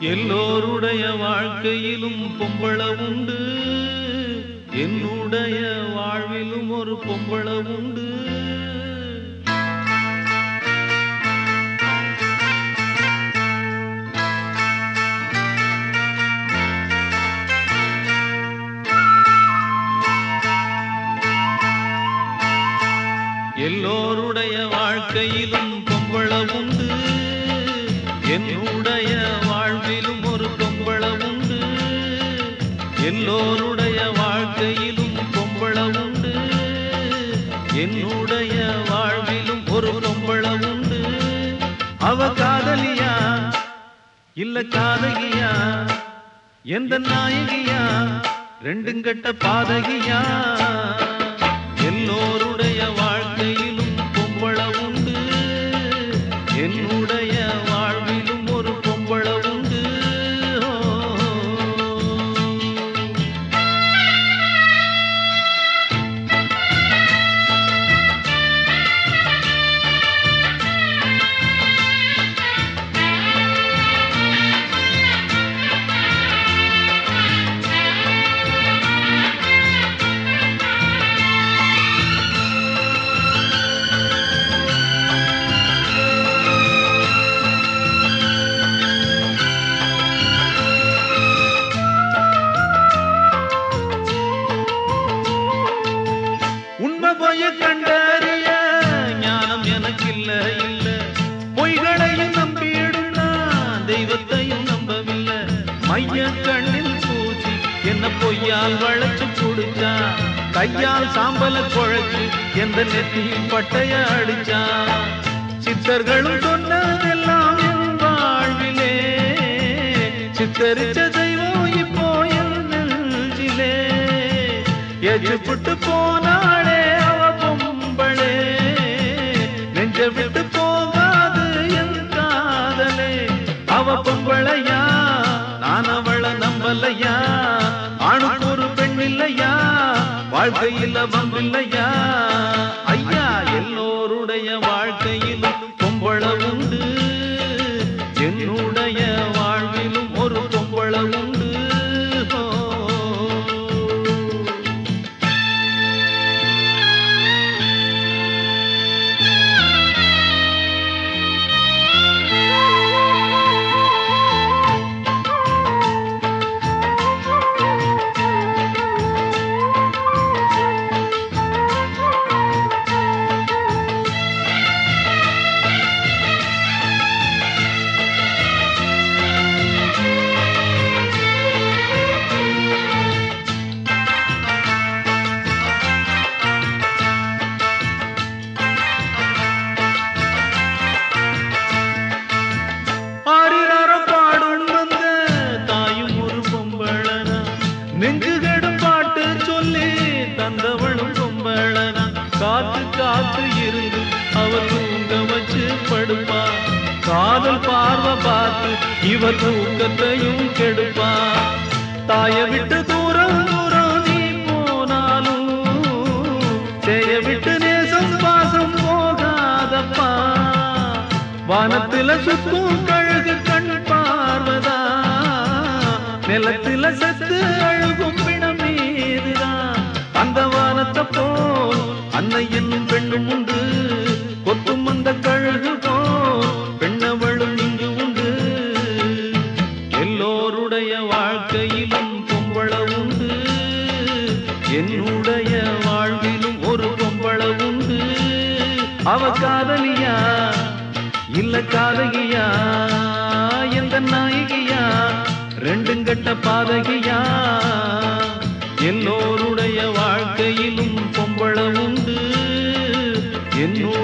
எல்லோருடைய வாழ்க்கையிலும் பொம்பள உண்டு. என்னுடைய வாழ்விலும் ஒரு பொம்பள உண்டு. எல்லோருடைய வாழ்க்கையிலும் பொம்பள உண்டு. என்னுடைய எல்லோருடைய வாழ்க்கையிலும் பொம்பள உண்டு. என்னுடைய வாழ்விலும் ஒரு பொம்பள உண்டு. அவ காதலியா? இல்ல காதகியா எந்த நாயகியா? ரெண்டும் கட்ட பாதகியா? எல்லோருடைய வாழ்க்கையிலும் பொம்பள உண்டு. என்னுடைய வாழ் பொய்யால் வளைச்சு புடிச்சா கையால் சாம்பல குழைச்சு எந்த நெத்தியில் பட்டைய அடிச்சா சித்தர்களும் சொன்னதெல்லாம் என் வாழ்விலே. சித்தரிச்ச தெய்வம் இப்போ என் நெஞ்சிலே. புட்டு போனாளே அவ பொம்பளே. நெஞ்ச விட்டு போகாது என் காதலே. அவ பொம்பளையா நான் அவளை நம்பலையா? வாழ்க்கையில் வம்பில்லையா இல்லையா காத்து காத்து இருந்து அவ தூங்க வச்சு படுப்பா. காதல் பார்வை பார்த்து இவ தூக்கத்தையும் கெடுப்பா. தாய விட்டு தூரம் தூரம் நீ போனாலும் செய்ய விட்டு நேசம் பாசம் போகாதப்பா. வானத்தில சுத்தும் கழுகு கண் பார்வதா. நிலத்தில செத்து அழுகும் அன்னை என்னும் பெண்ணும் உண்டு. கொத்தும் அந்த கழகு பெண்ணவளும் இங்கு உண்டு. எல்லோருடைய வாழ்க்கையிலும் பொம்பள உண்டு. என்னுடைய வாழ்விலும் ஒரு பொம்பள உண்டு. அவ காதலியா? இல்ல காதகியா? எந்த நாயகியா? ரெண்டும் கட்ட பாதகியா? எல்லோருடைய வாழ்க்கையிலும் பொம்பள உண்டு என்னுடைய